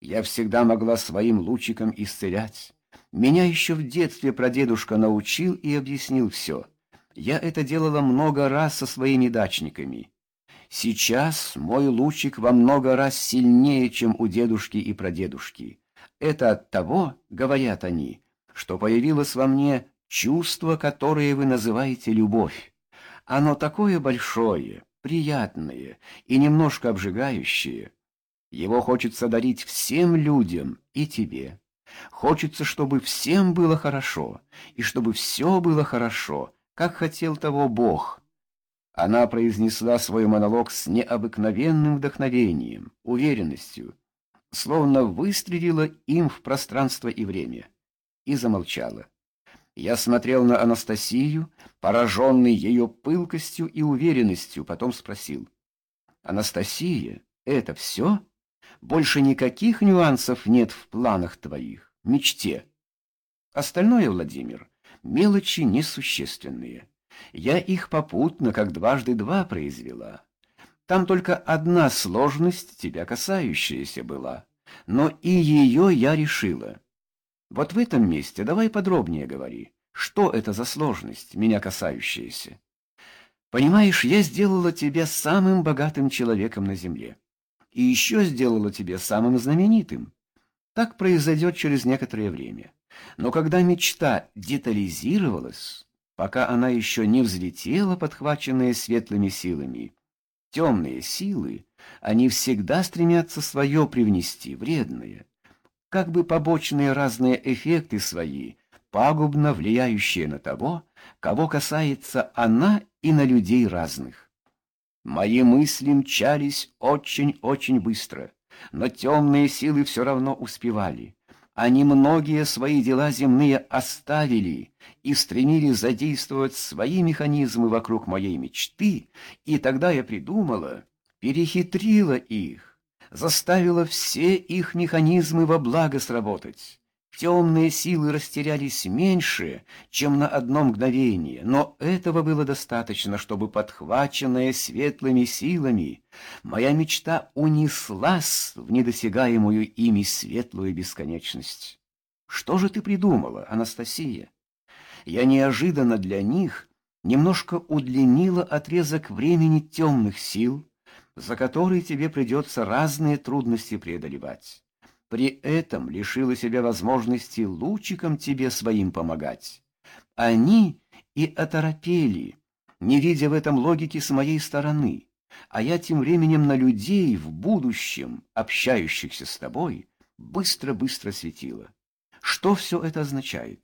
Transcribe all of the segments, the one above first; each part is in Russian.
Я всегда могла своим лучиком исцелять. Меня еще в детстве прадедушка научил и объяснил все. Я это делала много раз со своими дачниками. Сейчас мой лучик во много раз сильнее, чем у дедушки и прадедушки. Это от того, говорят они, что появилось во мне чувство, которое вы называете любовь. Оно такое большое, приятное и немножко обжигающее. Его хочется дарить всем людям и тебе. Хочется, чтобы всем было хорошо, и чтобы все было хорошо, как хотел того Бог. Она произнесла свой монолог с необыкновенным вдохновением, уверенностью, словно выстрелила им в пространство и время, и замолчала. Я смотрел на Анастасию, пораженный ее пылкостью и уверенностью, потом спросил. «Анастасия, это все? Больше никаких нюансов нет в планах твоих, мечте?» Остальное, Владимир, мелочи несущественные. Я их попутно, как дважды два, произвела. Там только одна сложность, тебя касающаяся была, но и ее я решила. Вот в этом месте давай подробнее говори. Что это за сложность, меня касающаяся? Понимаешь, я сделала тебя самым богатым человеком на земле. И еще сделала тебя самым знаменитым. Так произойдет через некоторое время. Но когда мечта детализировалась, пока она еще не взлетела, подхваченная светлыми силами, темные силы, они всегда стремятся свое привнести, вредное как бы побочные разные эффекты свои, пагубно влияющие на того, кого касается она и на людей разных. Мои мысли мчались очень-очень быстро, но темные силы все равно успевали. Они многие свои дела земные оставили и стремились задействовать свои механизмы вокруг моей мечты, и тогда я придумала, перехитрила их, заставила все их механизмы во благо сработать. Темные силы растерялись меньше, чем на одно мгновение, но этого было достаточно, чтобы, подхваченная светлыми силами, моя мечта унеслась в недосягаемую ими светлую бесконечность. Что же ты придумала, Анастасия? Я неожиданно для них немножко удлинила отрезок времени темных сил, за который тебе придется разные трудности преодолевать. При этом лишила себя возможности лучиком тебе своим помогать. Они и оторопели, не видя в этом логики с моей стороны, а я тем временем на людей в будущем, общающихся с тобой, быстро-быстро светила. Что все это означает?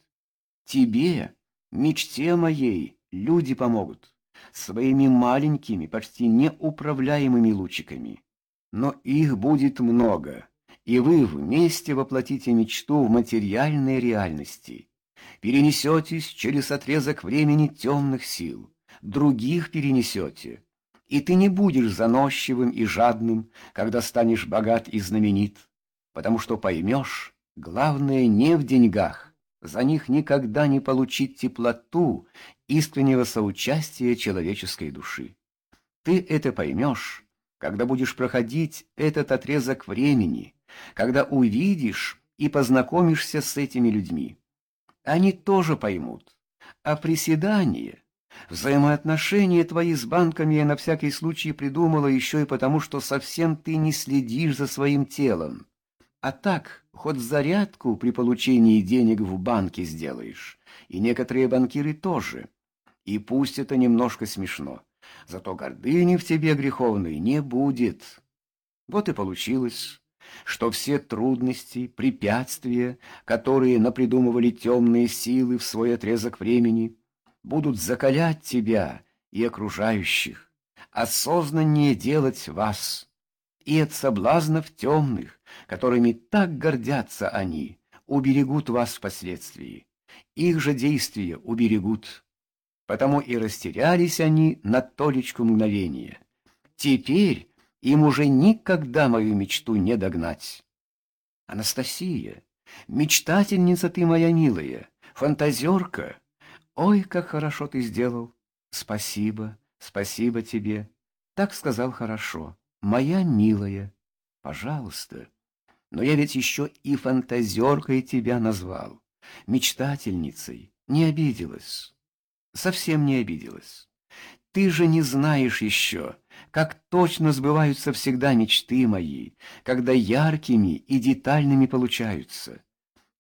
Тебе, мечте моей, люди помогут своими маленькими, почти неуправляемыми лучиками. Но их будет много, и вы вместе воплотите мечту в материальной реальности. Перенесетесь через отрезок времени темных сил, других перенесете. И ты не будешь заносчивым и жадным, когда станешь богат и знаменит, потому что поймешь, главное не в деньгах, за них никогда не получить теплоту искреннего соучастия человеческой души. Ты это поймешь, когда будешь проходить этот отрезок времени, когда увидишь и познакомишься с этими людьми. Они тоже поймут. А приседание, взаимоотношения твои с банками я на всякий случай придумала еще и потому, что совсем ты не следишь за своим телом. А так, хоть зарядку при получении денег в банке сделаешь. И некоторые банкиры тоже. И пусть это немножко смешно, зато гордыни в тебе греховной не будет. Вот и получилось, что все трудности, препятствия, которые напридумывали темные силы в свой отрезок времени, будут закалять тебя и окружающих, осознаннее делать вас и от соблазнов темных, которыми так гордятся они, уберегут вас впоследствии. Их же действия уберегут. Потому и растерялись они на толечку мгновения. Теперь им уже никогда мою мечту не догнать. Анастасия, мечтательница ты моя милая, фантазерка. Ой, как хорошо ты сделал. Спасибо, спасибо тебе. Так сказал хорошо моя милая, пожалуйста, Но я ведь еще и фантазеркой тебя назвал, мечтательницей. Не обиделась, совсем не обиделась. Ты же не знаешь еще, как точно сбываются всегда мечты мои, когда яркими и детальными получаются.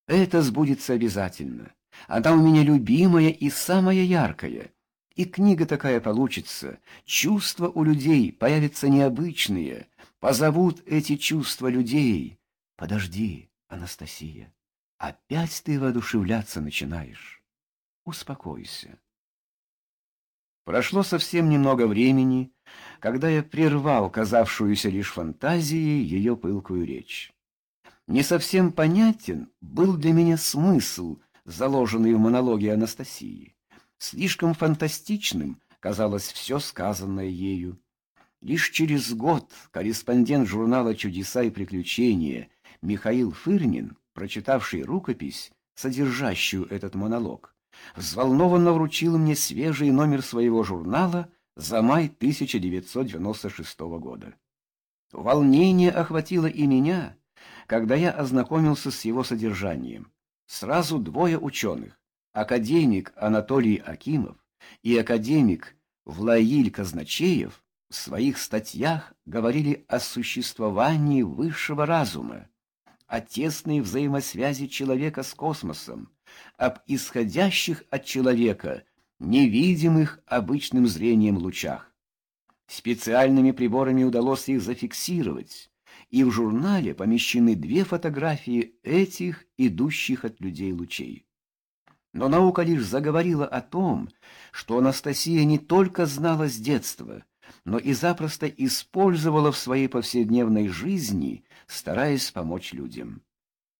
Это сбудется обязательно. Она у меня любимая и самая яркая. И книга такая получится. Чувства у людей появятся необычные. Позовут эти чувства людей. Подожди, Анастасия. Опять ты воодушевляться начинаешь. Успокойся. Прошло совсем немного времени, когда я прервал казавшуюся лишь фантазией ее пылкую речь. Не совсем понятен был для меня смысл, заложенный в монологе Анастасии. Слишком фантастичным казалось все сказанное ею. Лишь через год корреспондент журнала «Чудеса и приключения» Михаил Фырнин, прочитавший рукопись, содержащую этот монолог, взволнованно вручил мне свежий номер своего журнала за май 1996 года. Волнение охватило и меня, когда я ознакомился с его содержанием. Сразу двое ученых, академик Анатолий Акимов и академик Влаиль Казначеев, в своих статьях говорили о существовании высшего разума, о тесной взаимосвязи человека с космосом, об исходящих от человека невидимых обычным зрением лучах. Специальными приборами удалось их зафиксировать, и в журнале помещены две фотографии этих идущих от людей лучей. Но наука лишь заговорила о том, что Анастасия не только знала с детства, но и запросто использовала в своей повседневной жизни, стараясь помочь людям.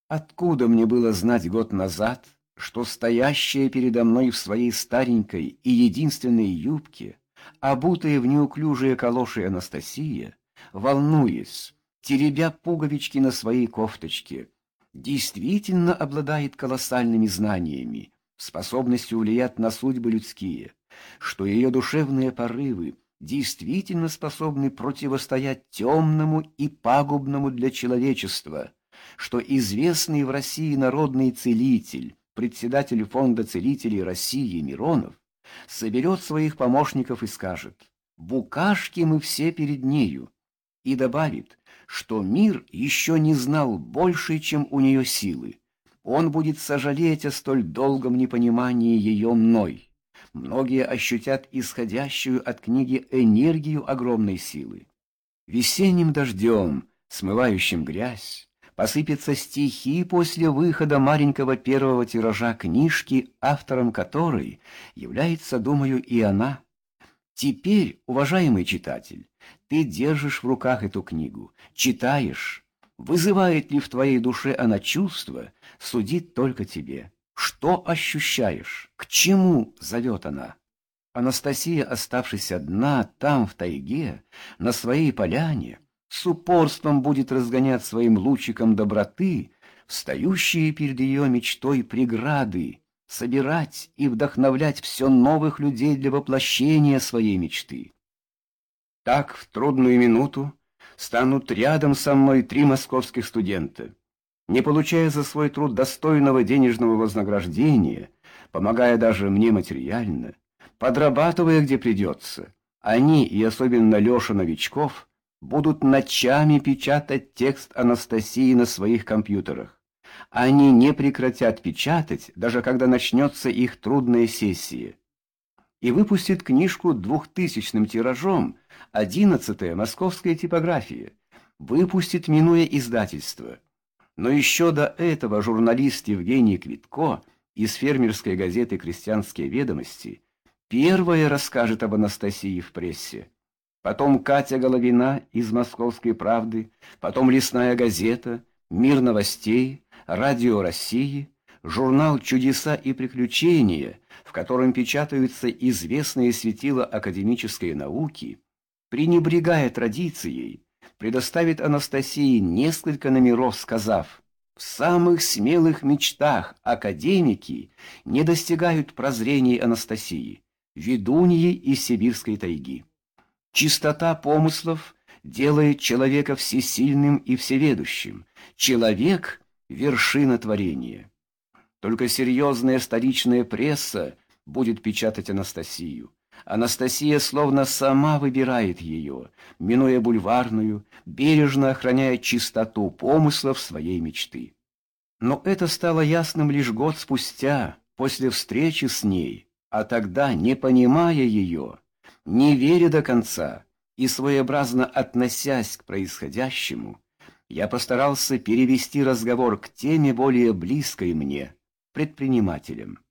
Откуда мне было знать год назад, что стоящая передо мной в своей старенькой и единственной юбке, обутая в неуклюжие калоши Анастасия, волнуясь, теребя пуговички на своей кофточке, действительно обладает колоссальными знаниями, способностью влиять на судьбы людские, что ее душевные порывы действительно способны противостоять темному и пагубному для человечества, что известный в России народный целитель, председатель фонда целителей России Миронов, соберет своих помощников и скажет «Букашки мы все перед нею», и добавит, что мир еще не знал больше, чем у нее силы. Он будет сожалеть о столь долгом непонимании ее мной. Многие ощутят исходящую от книги энергию огромной силы. Весенним дождем, смывающим грязь, посыпятся стихи после выхода маленького первого тиража книжки, автором которой является, думаю, и она. Теперь, уважаемый читатель, ты держишь в руках эту книгу, читаешь. Вызывает ли в твоей душе она чувство, судит только тебе. Что ощущаешь? К чему зовет она? Анастасия, оставшись одна там, в тайге, на своей поляне, с упорством будет разгонять своим лучиком доброты встающие перед ее мечтой преграды, собирать и вдохновлять все новых людей для воплощения своей мечты. Так в трудную минуту станут рядом со мной три московских студента, не получая за свой труд достойного денежного вознаграждения, помогая даже мне материально, подрабатывая где придется. Они, и особенно Леша Новичков, будут ночами печатать текст Анастасии на своих компьютерах. Они не прекратят печатать, даже когда начнется их трудная сессия. И выпустит книжку двухтысячным тиражом, одиннадцатая московская типография, выпустит, минуя издательство. Но еще до этого журналист Евгений Квитко из фермерской газеты «Крестьянские ведомости» первое расскажет об Анастасии в прессе потом Катя Головина из «Московской правды», потом «Лесная газета», «Мир новостей», «Радио России», журнал «Чудеса и приключения», в котором печатаются известные светила академической науки, пренебрегая традицией, предоставит Анастасии несколько номеров, сказав «В самых смелых мечтах академики не достигают прозрений Анастасии, ведуньи из сибирской тайги». Чистота помыслов делает человека всесильным и всеведущим. Человек — вершина творения. Только серьезная столичная пресса будет печатать Анастасию. Анастасия словно сама выбирает ее, минуя бульварную, бережно охраняя чистоту помыслов своей мечты. Но это стало ясным лишь год спустя, после встречи с ней, а тогда, не понимая ее, не веря до конца и своеобразно относясь к происходящему, я постарался перевести разговор к теме более близкой мне, предпринимателям.